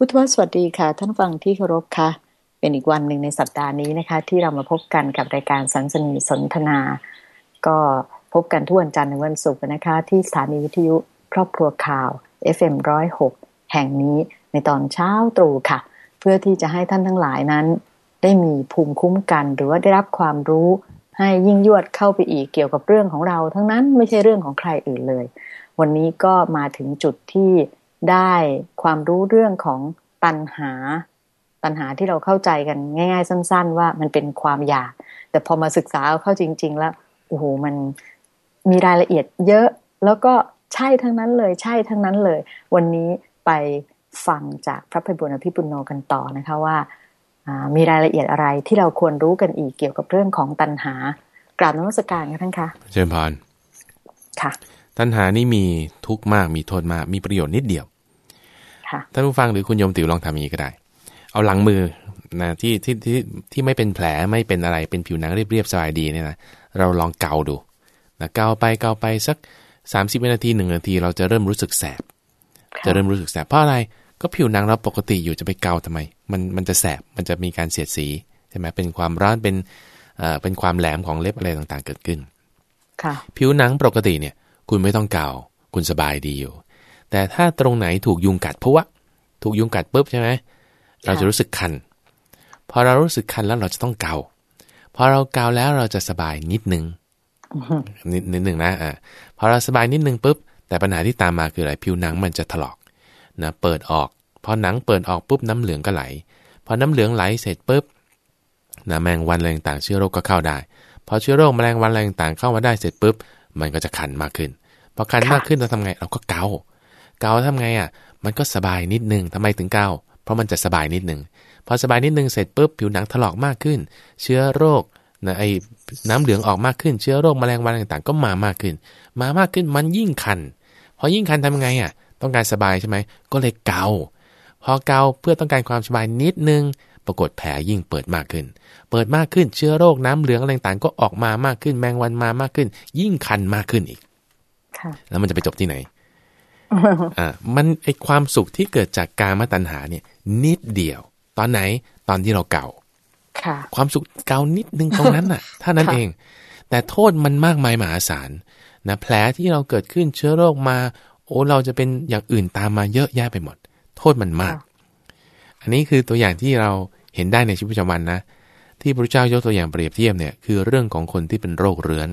พุทธวสวัสดีค่ะ ท่านฟังที่เคารพค่ะ เป็นอีกวันหนึ่งในสัปดาห์นี้นะคะ ที่เรามาพบกันกับรายการสังสนีสนทนา ก็พบกันทุกวันจันทร์ในวันศุกร์นะคะ ที่สถานีวิทยุครอบครัวข่าว FM106 แห่งนี้ในตอนเช้าตรู่ค่ะ เพื่อที่จะให้ท่านทั้งหลายนั้น ได้มีภูมิคุ้มกัน หรือว่าได้รับความรู้ให้ยิ่งยวดเข้าไปอีกเกี่ยวกับเรื่องของเรา ทั้งนั้นไม่ใช่เรื่องของใครอื่นเลย วันนี้ก็มาถึงจุดที่ ได้ความรู้เรื่องของตัณหา ตัณหาที่เราเข้าใจกันง่าย ๆ สั้น ๆ ว่ามันเป็นความอยาก แต่พอมาศึกษาเข้าจริง ๆ แล้วโอ้โหมันมีรายละเอียดเยอะแล้วก็ใช่ทั้งนั้นเลย ใช่ทั้งนั้นเลย วันนี้ไปฟังจากพระพิบุญอภิปุโนกันต่อนะคะว่ามีรายละเอียดอะไรที่เราควรรู้กันอีกเกี่ยวกับเรื่องของตัณหากราบนมัสการกันท่านคะเชิญพรค่ะ ตัณหานี่มีทุกข์มากมีโทษมากมีประโยชน์นิดเดียวท่านผู้ฟังหรือคุณโยมติ๋วลองทำอย่างนี้ก็ได้ เอาหลังมือนะที่ที่ที่ที่ไม่เป็นแผลไม่เป็นอะไรเป็นผิวหนังเรียบๆสบายดีเนี่ยนะเราลองเกาดูนะเกาไปเกาไปสัก 30วินาทีหนึ่งนาที เราจะเริ่มรู้สึกแสบ จะเริ่มรู้สึกแสบเพราะอะไรก็ผิวหนังเราปกติอยู่จะไปเกาทำไม มันมันจะแสบมันจะมีการเสียดสีใช่ไหมเป็นความร้อนเป็นเอ่อเป็นความแหลมของเล็บอะไรต่างๆ เกิดขึ้นผิวหนังปกติเนี่ย คุณไม่ต้องเกาคุณสบายดีอยู่ แต่ถ้าตรงไหนถูกยุงกัดเพราะว่าถูกยุงกัดปุ๊บใช่ไหมเราจะรู้สึกคัน พอเรารู้สึกคันแล้วเราจะต้องเกาพอเราเกาแล้วเราจะสบายนิดนึงนิดนิดหนึ่งนะอ่าพอเราสบายนิดนึงปุ๊บแต่ปัญหาที่ตามมาคืออะไรผิวหนังมันจะถลอกนะเปิดออก พอหนังเปิดออกปุ๊บน้ำเหลืองก็ไหล พอน้ำเหลืองไหลเสร็จปุ๊บนะแมงวันอะไรต่างเชื้อโรคก็เข้าได้ พอเชื้อโรคแมลงวันอะไรต่างเข้ามาได้เสร็จปุ๊บ มันก็จะคันมากขึ้นพอคันมากขึ้นเราทำไงเราก็เกาเกาทำไงอะ มันก็สบายนิดนึงทำไมถึงเกาเพราะมันจะสบายนิดนึงพอสบายนิดนึงเสร็จปุ๊บผิวหนังถลอกมากขึ้น เชื้อโรคนะไอ้น้ำเหลืองออกมากขึ้นเชื้อโรคแมลงวันต่างๆ ก็มามากขึ้น มามากขึ้นมันยิ่งคันพอยิ่งคันทำไงอะ ต้องการสบายใช่ไหมก็เลยเกาพอเกาเพื่อต้องการความสบายนิดนึง ปรากฏแผลยิ่งเปิดมากขึ้น เปิดมากขึ้นเชื้อโรคน้ำเหลืองอะไรต่างๆก็ออกมามากขึ้น แมงวันมามากขึ้น ยิ่งคันมากขึ้นอีกแล้วมันจะไปจบที่ไหนอ่ามันไอความสุขที่เกิดจากการมาตัญหาเนี่ย นิดเดียว ตอนไหนตอนที่เราเก่าความสุขเก่านิดนึงตรงนั้นน่ะถ้านั้นเอง แต่โทษมันมากมายมหาศาลนะแผลที่เราเกิดขึ้นเชื้อโรคมา โอ้เราจะเป็นอย่างอื่นตามมาเยอะแยะไปหมด โทษมันมาก อันนี้คือตัวอย่างที่เรา เห็นได้ในชีวิตประจำวันนะ ที่พระเจ้ายกตัวอย่างเปรียบเทียบเนี่ยคือเรื่องของคนที่เป็นโรคเรื้อน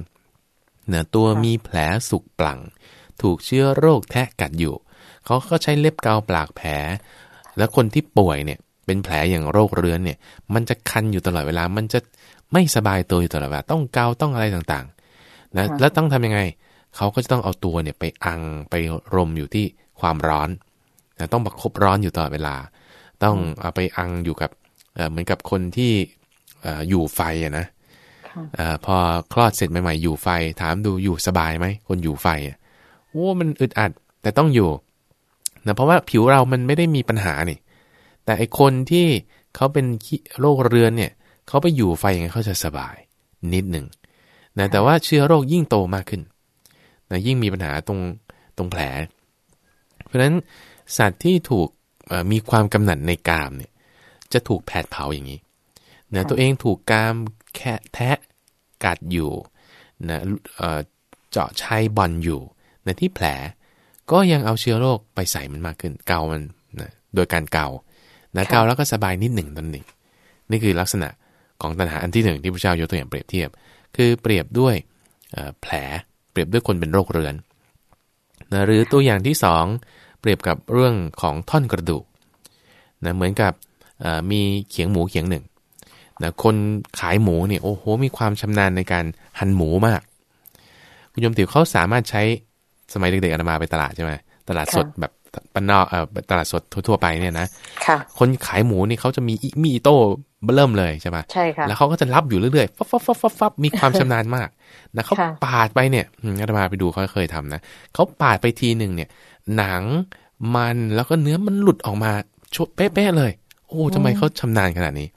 เนื้อตัวมีแผลสุกปลั่งถูกเชื้อโรคแทะกัดอยู่เขาก็ใช้เล็บกาวปากแผล แล้วคนที่ป่วยเนี่ยเป็นแผลอย่างโรคเรื้อนเนี่ย มันจะคันอยู่ตลอดเวลา มันจะไม่สบายตัวอยู่ตลอดเวลา ต้องเกาต้องอะไรต่างๆ นะ แล้วต้องทำยังไง เขาก็จะต้องเอาตัวเนี่ยไปอังไปรมอยู่ที่ความร้อนนะต้องประคบร้อนอยู่ตลอดเวลา ต้องเอาไปอังอยู่กับ เหมือนกับคนที่อยู่ไฟอะนะอพอคลอดเสร็จใหม่ๆอยู่ไฟ ถามดูอยู่สบายไหมคนอยู่ไฟอะโอ้มันอึดอัดแต่ต้องอยู่นะเพราะว่าผิวเรามันไม่ได้มีปัญหานี่ แต่ไอคนที่เขาเป็นโรคเรื้อนเนี่ยเขาไปอยู่ไฟอย่างไงเขาจะสบายนิดหนึ่งนะแต่ว่าเชื้อโรคยิ่งโตมากขึ้นนะยิ่งมีปัญหาตรงตรงแผล เพราะฉะนั้นสัตว์ที่ถูกมีความกำหนัดในกามเนี่ย จะถูกแผดเผาอย่างนี้นะตัวเองถูกกามแค่แทะกัดอยู่นะเจาะชัยบอลอยู่ในที่แผลก็ยังเอาเชื้อโรคไปใส่มันมากขึ้น เกามันนะโดยการเกานะเกาแล้วก็สบายนิดหนึ่งตอนนี้นี่คือลักษณะของตัณหาอันที่หนึ่งที่พระเจ้ายกตัวอย่างเปรียบเทียบ คือเปรียบด้วยแผลเปรียบด้วยคนเป็นโรคเรื้อนนะหรือตัวอย่างที่สองเปรียบกับเรื่องของท่อนกระดูกนะเหมือนกับ มีเขียงหมูเขียงหนึ่งนะคนขายหมูเนี่ยโอ้โหมีความชำนาญในการหั่นหมูมาก คุณยมติ๋วเขาสามารถใช้สมัยเด็กๆอาตมาไปตลาดใช่ไหมตลาดสดแบบปนนอกเอ่อตลาดสดทั่วๆไปเนี่ยนะค่ะ คนขายหมูนี่เขาจะมีมีโต้เริ่มเลยใช่ไหมใช่ค่ะแล้วเขาก็จะรับอยู่เรื่อยๆฟับฟับฟับฟับฟับมีความชำนาญมากนะเขาปาดไปเนี่ยอาตมาไปดูเขาเคยทำนะเขาปาดไปทีหนึ่งเนี่ย หนังมันแล้วก็เนื้อมันหลุดออกมาชดเป๊ะๆเลยโอ้ทำไมเขาชำนาญขนาดนี้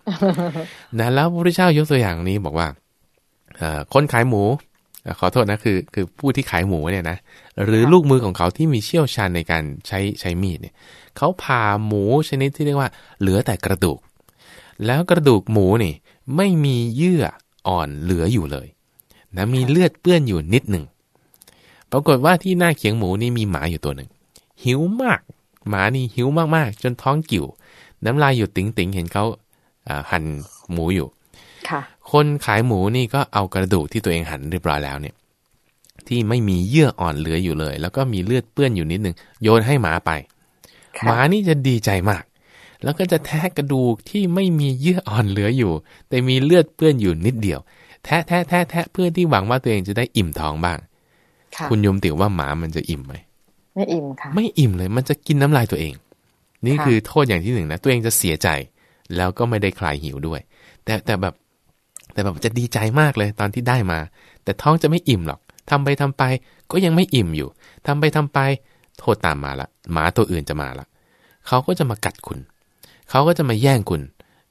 นะแล้วพระพุทธเจ้ายกตัวอย่างนี้บอกว่าคนขายหมูขอโทษนะคือคือผู้ที่ขายหมูเนี่ยนะหรือลูกมือของเขาที่มีเชี่ยวชาญในการใช้ใช้มีดเนี่ยเขาผ่าหมูชนิดที่เรียกว่า เหลือแต่กระดูก แล้วกระดูกหมูนี่ ไม่มีเยื่ออ่อนเหลืออยู่เลยนะมีเลือดเปื้อนอยู่นิดหนึ่งปรากฏว่าที่หน้าเขียงหมูนี่มีหมาอยู่ตัวหนึ่งหิวมาก หมานี่หิวมากๆ จนท้องกิ่ว น้ำลายอยู่ติ๋งๆเห็นเขาหั่นหมูอยู่คนขายหมูนี่ก็เอากระดูกที่ตัวเองหั่นเรียบร้อยแล้วเนี่ย ที่ไม่มีเยื่ออ่อนเหลืออยู่เลย แล้วก็มีเลือดเปื้อนอยู่นิดนึงโยนให้หมาไป หมานี่จะดีใจมาก แล้วก็จะแทะกระดูกที่ไม่มีเยื่ออ่อนเหลืออยู่ แต่มีเลือดเปื้อนอยู่นิดเดียว แทะแทะแทะแทะเพื่อที่หวังว่าตัวเองจะได้อิ่มท้องบ้างคุณยมติ๋วว่าหมามันจะอิ่มไหมไม่อิ่มค่ะ ไม่อิ่มเลย มันจะกินน้ำลายตัวเอง นี่คือโทษอย่างที่หนึ่งนะตัวเองจะเสียใจ แล้วก็ไม่ได้คลายหิวด้วย แต่แต่แบบแต่แบบจะดีใจมากเลยตอนที่ได้มา แต่ท้องจะไม่อิ่มหรอกทำไปทำไปก็ยังไม่อิ่มอยู่ทำไปทำไปโทษตามมาละหมาตัวอื่นจะมาละเขาก็จะมากัดคุณ เขาก็จะมาแย่งคุณ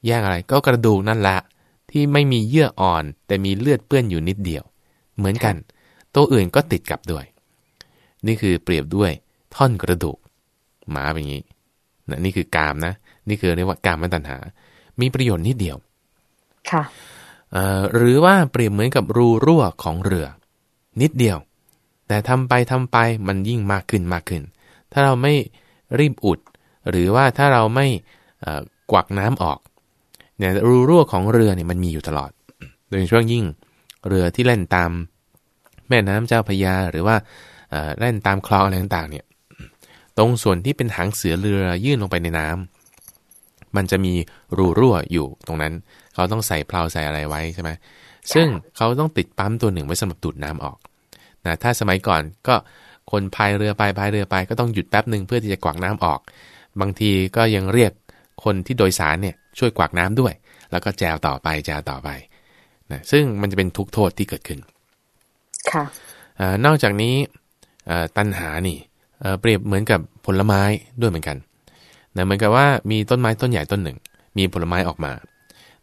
แย่งอะไรก็กระดูกนั่นแหละที่ไม่มีเยื่ออ่อน แต่มีเลือดเปื้อนอยู่นิดเดียว เหมือนกัน ตัวอื่นก็ติดกับด้วย นี่คือเปรียบด้วยท่อนกระดูก หมาเป็นอย่างนี้ นะนี่คือกามนะ นี่คือเรียกว่ากามตัณหา มีประโยชน์นิดเดียว ค่ะหรือว่าเปรียบเหมือนกับรูรั่วของเรือ นิดเดียว แต่ทำไปทำไปมันยิ่งมากขึ้นมากขึ้น ถ้าเราไม่รีบอุด หรือว่าถ้าเราไม่กวักน้ำออกเนี่ยรูรั่วของเรือเนี่ยมันมีอยู่ตลอด โดยเฉพาะยิ่งเรือที่เล่นตามแม่น้ำเจ้าพยาหรือว่าเล่นตามคลองอะไรต่างๆเนี่ย ตรงส่วนที่เป็นหางเสือเรือยื่นลงไปในน้ำมันจะมีรูรั่วอยู่ตรงนั้น เขาต้องใส่เพลาใส่อะไรไว้ใช่ไหมซึ่งเขาต้องติดปั๊มตัวหนึ่งไว้สำหรับดูดน้ำออกนะถ้าสมัยก่อนก็คนพายเรือไปพายเรือไปก็ต้องหยุดแป๊บหนึ่งเพื่อที่จะกวักน้ำออก บางทีก็ยังเรียกคนที่โดยสารเนี่ยช่วยกวักน้ำด้วย แล้วก็แจวต่อไปแจวต่อไปนะซึ่งมันจะเป็นทุกโทษที่เกิดขึ้น ค่ะนอกจากนี้ตัณหานี่ เปรียบเหมือนกับผลไม้ด้วยเหมือนกันนะเหมือนกับว่ามีต้นไม้ต้นใหญ่ต้นหนึ่ง มีผลไม้ออกมา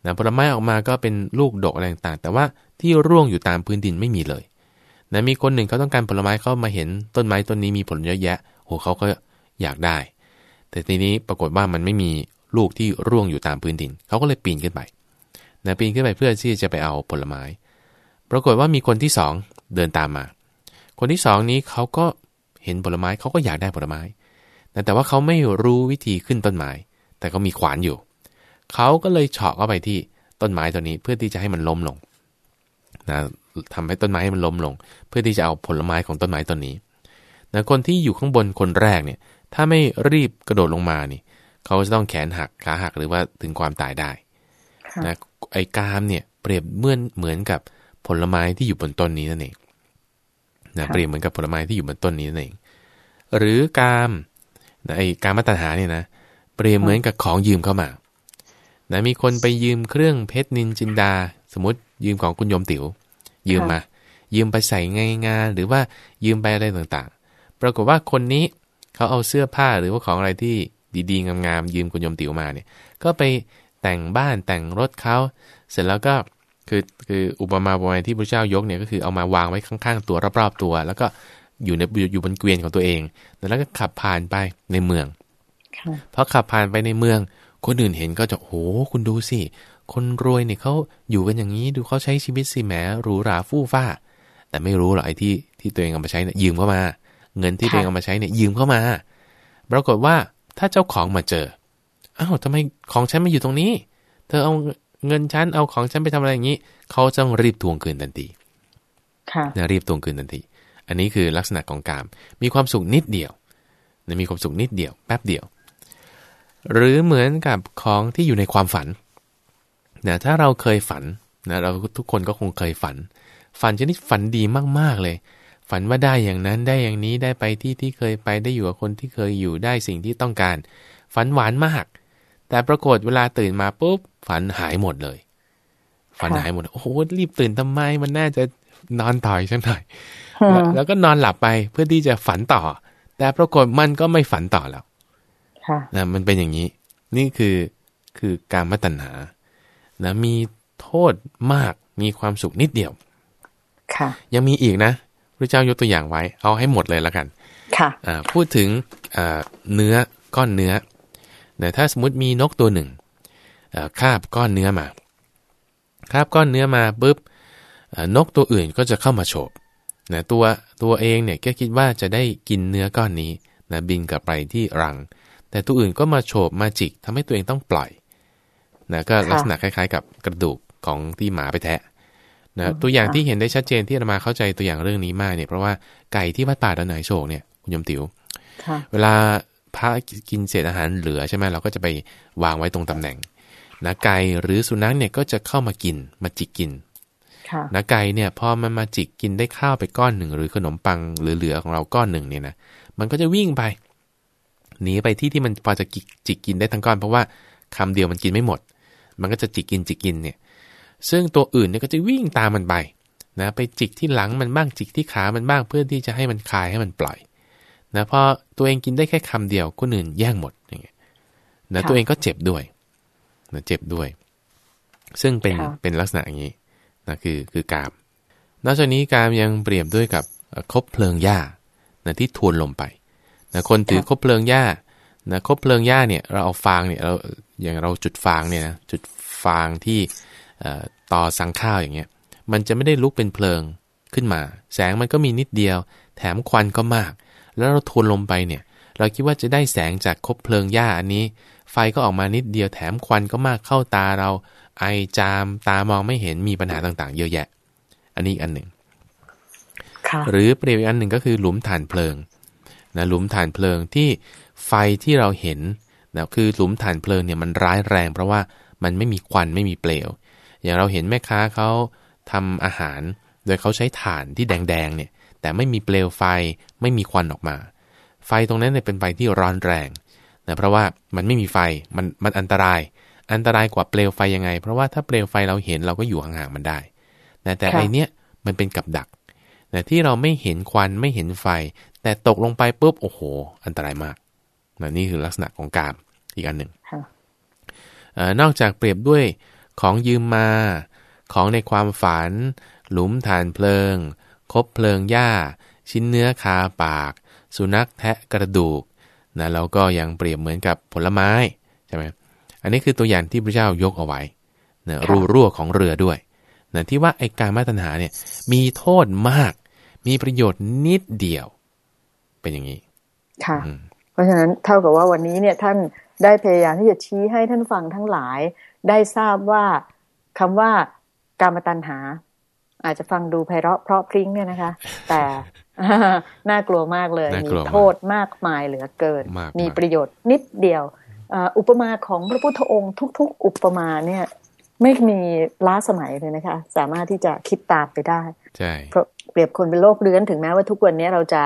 นะผลไม้ออกมาก็เป็นลูกดกอะไรต่างๆ แต่ว่าที่ร่วงอยู่ตามพื้นดินไม่มีเลยนะมีคนหนึ่งเขาต้องการผลไม้เขามาเห็นต้นไม้ต้นนี้มีผลเยอะแยะโหเขาก็อยากได้ แต่ทีนี้ปรากฏว่ามันไม่มีลูกที่ร่วงอยู่ตามพื้นดิน เขาก็เลยปีนขึ้นไปนะปีนขึ้นไปเพื่อที่จะไปเอาผลไม้ ปรากฏว่ามีคนที่สองเดินตามมา คนที่สองนี้เขาก็ เห็นผลไม้เขาก็อยากได้ผลไม้ แต่ว่าเขาไม่รู้วิธีขึ้นต้นไม้ แต่ก็มีขวานอยู่ เขาก็เลยเฉาะเข้าไปที่ต้นไม้ตัวนี้เพื่อที่จะให้มันล้มลงนะทำให้ต้นไม้มันล้มลง เพื่อที่จะเอาผลไม้ของต้นไม้ต้นนี้นะคนที่อยู่ข้างบนคนแรกเนี่ย ถ้าไม่รีบกระโดดลงมานี่ เขาจะต้องแขนหักขาหักหรือว่าถึงความตายได้นะไอ้กามเนี่ยเปรียบเหมือนเหมือนกับผลไม้ที่อยู่บนต้นนี้นั่นเอง นะเปรียบเหมือนกับผลไม้ที่อยู่บนต้นนี้นั่นเองหรือกามไอ้กามตัณหาเนี่ยนะเปรียบเหมือนกับของยืมเข้ามานะมีคนไปยืมเครื่องเพชรนินจินดา สมมติยืมของคุณยมติว๋วยืมมา ยืมไปใส่งงานหรือว่ายืมไปอะไรต่างๆ ปรากฏว่าคนนี้เขาเอาเสื้อผ้าหรือว่าของอะไรที่ดีๆงามๆยืมคุณยมติ๋วมาเนี่ย ก็ไปแต่งบ้านแต่งรถเขาเสร็จแล้วก็ คือคืออุปมาบอยที่พระเจ้ายกเนี่ยก็คือเอามาวางไว้ข้างๆ ตัวรอบๆตัว แล้วก็อยู่ในอยู่บนเกวียนของตัวเอง แล้วก็ขับผ่านไปในเมืองพอขับผ่านไปในเมือง คนอื่นเห็นก็จะโอ้คุณดูสิ คนรวยเนี่ยเขาอยู่กันอย่างนี้ดูเขาใช้ชีวิตสิแหมหรูหราฟู่ฟ้า แต่ไม่รู้หรอกไอ้ที่ที่ตัวเองเอามาใช้เนี่ยยืมเข้ามา เงินที่ตัวเองเอามาใช้เนี่ยยืมเข้ามา ปรากฏว่าถ้าเจ้าของมาเจออ้าวทำไมของฉันมาอยู่ตรงนี้ เธอเอา เงินฉันเอาของฉันไปทำอะไรอย่างนี้ เขาจะต้องรีบทวงคืนทันทีค่ะรีบทวงคืนทันที อันนี้คือลักษณะของกาม มีความสุขนิดเดียวมีความสุขนิดเดียว แป๊บเดียว หรือเหมือนกับของที่อยู่ในความฝันนะถ้าเราเคยฝันนะเราทุกคนก็คงเคยฝัน ฝันชนิดฝันดีมากๆเลย ฝันว่าได้อย่างนั้นได้อย่างนี้ได้ไปที่ที่เคยไปได้อยู่กับคนที่เคยอยู่ได้สิ่งที่ต้องการ ฝันหวานมาก แต่ปรากฏเวลาตื่นมาปุ๊บฝันหายหมดเลย ฝันหายหมด โอ้โหรีบตื่นทำไมมันน่าจะนอนต่อยฉันหน่อยแล้วก็นอนหลับไปเพื่อที่จะฝันต่อ แต่ปรากฏมันก็ไม่ฝันต่อแล้วนะมันเป็นอย่างนี้ นี่คือคือการมัตัญหานะมีโทษมากมีความสุขนิดเดียว ค่ะ ยังมีอีกนะพระเจ้ายกตัวอย่างไว้ เอาให้หมดเลยละกัน ค่ะพูดถึงเนื้อก้อนเนื้อ แต่ถ้าสมมติมีนกตัวหนึ่งคาบก้อนเนื้อมาคาบก้อนเนื้อมาปุ๊บนกตัวอื่นก็จะเข้ามาโฉบนะตัวตัวเองเนี่ยก็คิดว่าจะได้กินเนื้อก้อนนี้นะบินกลับไปที่รัง แต่ตัวอื่นก็มาโฉบมาจิกทำให้ตัวเองต้องปล่อยนะก็ลักษณะคล้ายๆ กับกระดูกของที่หมาไปแทะนะตัวอย่างที่เห็นได้ชัดเจนที่เรามาเข้าใจตัวอย่างเรื่องนี้มากเนี่ยเพราะว่าไก่ที่วัดป่าดอนไหนโชกเนี่ยคุณยมติว๋วเวลา พระกินเศษอาหารเหลือใช่ไหมเราก็จะไปวางไว้ตรงตำแหน่งนะไก่หรือสุนัขเนี่ยก็จะเข้ามากินมาจิกกินนะไก่เนี่ยพอมันมาจิกกินได้ข้าวไปก้อนหนึ่ง หรือขนมปังเหลือๆของเราก้อนหนึ่งเนี่ยนะมันก็จะวิ่งไปหนีไปที่ที่มันพอจะจิกกินได้ทั้งก้อน เพราะว่าคำเดียวมันกินไม่หมด มันก็จะจิกกินจิกกินเนี่ยซึ่งตัวอื่นเนี่ยก็จะวิ่งตามมันไปนะไปจิกที่หลังมันบ้างจิกที่ขามันบ้างเพื่อที่จะให้มันคลายให้มันปล่อย นะพอตัวเองกินได้แค่คำเดียวคนอื่นแย่งหมดอย่างเงี้ยนะตัวเองก็เจ็บด้วยนะเจ็บด้วย ซึ่งเป็นเป็นลักษณะอย่างนี้นะคือคือกาม นอกจากนี้กามยังเปรียบด้วยกับคบเพลิงหญ้านะที่ทวนลมไปนะคนถือคบเพลิงหญ้านะคบเพลิงหญ้าเนี่ยเราเอาฟางเนี่ยเราอย่างเราจุดฟางเนี่ยนะจุดฟางที่ต่อสังข้าวอย่างเงี้ย มันจะไม่ได้ลุกเป็นเพลิงขึ้นมา แสงมันก็มีนิดเดียว แถมควันก็มาก แล้วเราทวนลมไปเนี่ย เราคิดว่าจะได้แสงจากคบเพลิงหญ้าอันนี้ ไฟก็ออกมานิดเดียวแถมควันก็มากเข้าตาเรา ไอจามตามองไม่เห็นมีปัญหาต่างๆ เยอะแยะ อันนี้อันหนึ่งหรือเปรียบอีกอันหนึ่งก็คือหลุมฐานเพลิงนะหลุมฐานเพลิงที่ไฟที่เราเห็นนะคือหลุมฐานเพลิงเนี่ยมันร้ายแรง เพราะว่ามันไม่มีควันไม่มีเปลว อย่างเราเห็นแม่ค้าเขาทำอาหาร โดยเขาใช้ถ่านที่แดงๆเนี่ย แต่ไม่มีเปลวไฟไม่มีควันออกมา ไฟตรงนั้นเนี่ยเป็นไฟที่ร้อนแรงนะเพราะว่ามันไม่มีไฟมันมันอันตราย อันตรายกว่าเปลวไฟยังไง เพราะว่าถ้าเปลวไฟเราเห็นเราก็อยู่ห่างๆมันได้นะแต่ไอเนี้ยมันเป็นกับดักแต่ที่เราไม่เห็นควันไม่เห็นไฟ แต่ตกลงไปปุ๊บโอ้โห อันตรายมากนะนี่คือลักษณะของกามอีกอันหนึ่งนอกจากเปรียบด้วยของยืมมา ของในความฝัน หลุมฐานเพลิง คบเพลิงหญ้า ชิ้นเนื้อคาปาก สุนัขแทะกระดูกนะแล้วก็ยังเปรียบเหมือนกับผลไม้ใช่ไหมอันนี้คือตัวอย่างที่พระเจ้ายกเอาไว้นะรูรั่วของเรือด้วยนะที่ว่าไอการมาตรฐาเนี่ยมีโทษมาก มีประโยชน์นิดเดียว เป็นอย่างนี้ ค่ะ เพราะฉะนั้นเท่ากับว่าวันนี้เนี่ยท่านได้พยายามที่จะชี้ให้ท่านฟังทั้งหลาย ได้ทราบว่าคำว่าการมาตัญหา อาจจะฟังดูไพเราะเพราะพริ้งเนี่ยนะคะ แต่น่ากลัวมากเลยมีโทษมากมายเหลือเกิน มีประโยชน์นิดเดียวอุปมาของพระพุทธองค์ทุก ๆ อุปมาเนี่ย ไม่มีล้าสมัยเลยนะคะ สามารถที่จะคิดตามไปได้ใช่เพราะเปรียบคนเป็นโรคเรื้อนถึงแม้ว่าทุกวันนี้เราจะ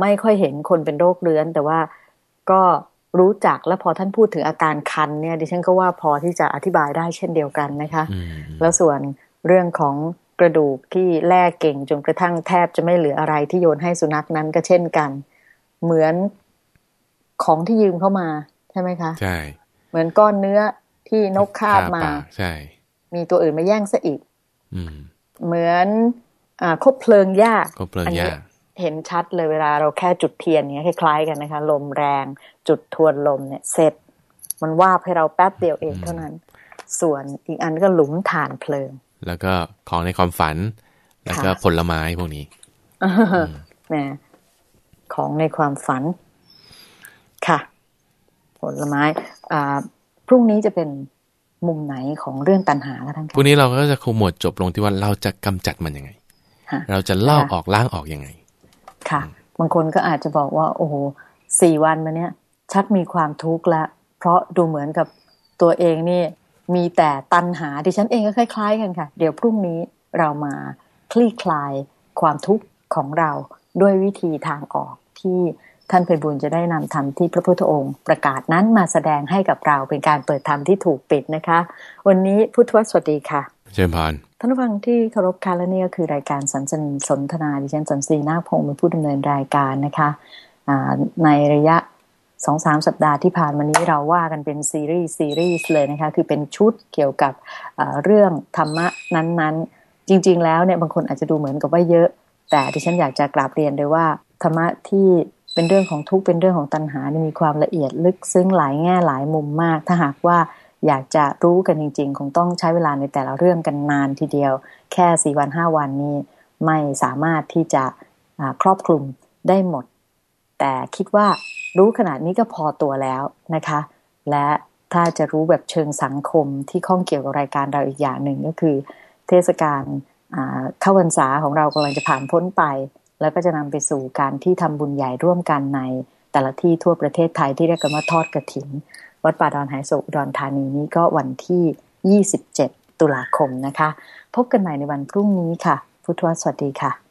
ไม่ค่อยเห็นคนเป็นโรคเรื้อน แต่ว่าก็รู้จักและพอท่านพูดถึงอาการคันเนี่ยดิฉันก็ว่าพอที่จะอธิบายได้เช่นเดียวกันนะคะ แล้วส่วนเรื่องของ กระดูกที่แล่เก่งจนกระทั่งแทบจะไม่เหลืออะไรที่โยนให้สุนัขนั้นก็เช่นกัน เหมือนของที่ยืมเข้ามาใช่ไหมคะ ใช่ เหมือนก้อนเนื้อที่นกคาบมา ใช่ มีตัวอื่นมาแย่งซะอีก อืม เหมือนอ่าคบเพลิงหญ้าคบเพลิงหญ้าเห็นชัดเลยเวลาเราแค่จุดเทียนเนี้ยคล้ายๆกันนะคะ ลมแรง จุดทวนลมเนี่ยเสร็จ มันว่าให้เราแป๊บเดียวเองเท่านั้น ส่วนอีกอันก็หลุมฐานเพลิง แล้วก็ของในความฝัน แล้วก็ผลไม้พวกนี้แหมของในความฝัน ค่ะ ผลไม้ อ่า พรุ่งนี้จะเป็นมุมไหนของเรื่องตัณหาคะท่านพรุ่งนี้เราก็จะขมวดจบลงที่ว่าเราจะกำจัดมันยังไง เราจะลอกออกล้างออกยังไง ค่ะ บางคนก็อาจจะบอกว่า โอ้โหสี่วันมาเนี้ยชักมีความทุกข์ละ เพราะดูเหมือนกับตัวเองนี่ มีแต่ตัณหาดิฉันเองก็คล้ายๆกันค่ะ เดี๋ยวพรุ่งนี้เรามาคลี่คลายความทุกข์ของเราด้วยวิธีทางออกที่ท่านเพบุญจะได้นำธรรมที่พระพุทธองค์ ประกาศนั้นมาแสดงให้กับเราเป็นการเปิดธรรมที่ถูกปิดนะคะ วันนี้พุทธวสวัสดีค่ะเชิญพานท่านผู้ฟังที่เคารพค่ะและนี่ก็คือรายการสันสนิสนทนาดิฉันสันสีนาพงศ์เป็นผู้ดำเนินรายการนะคะในระยะ สองสามสัปดาห์ที่ผ่านมานี้เราว่ากันเป็นซีรีส์ซีรีส์เลยนะคะคือเป็นชุดเกี่ยวกับเรื่องธรรมะนั้นๆ จริง ๆ แล้วเนี่ยบางคนอาจจะดูเหมือนกับว่าเยอะ แต่ดิฉันอยากจะกราบเรียนเลยว่า ธรรมะที่เป็นเรื่องของทุกข์เป็นเรื่องของตัณหามีความละเอียดลึกซึ้งหลายแง่หลายมุมมาก ถ้าหากว่าอยากจะรู้กันจริง ๆ คงต้องใช้เวลาในแต่ละเรื่องกันนานทีเดียว แค่สี่วันห้าวันนี้ไม่สามารถที่จะครอบคลุมได้หมด แต่คิดว่า รู้ขนาดนี้ก็พอตัวแล้วนะคะ และถ้าจะรู้แบบเชิงสังคมที่ข้องเกี่ยวกับรายการเราอีกอย่างหนึ่งก็คือ เทศกาลเข้าพรรษาของเรากำลังจะผ่านพ้นไป แล้วก็จะนำไปสู่การที่ทำบุญใหญ่ร่วมกันในแต่ละที่ทั่วประเทศไทยที่เรียกกันว่าทอดกระถิน วัดป่าดอนหายโศกดอนธานีนี้ก็วันที่ 27 ตุลาคมนะคะ พบกันใหม่ในวันพรุ่งนี้ค่ะ พุทธวสวัสดีค่ะ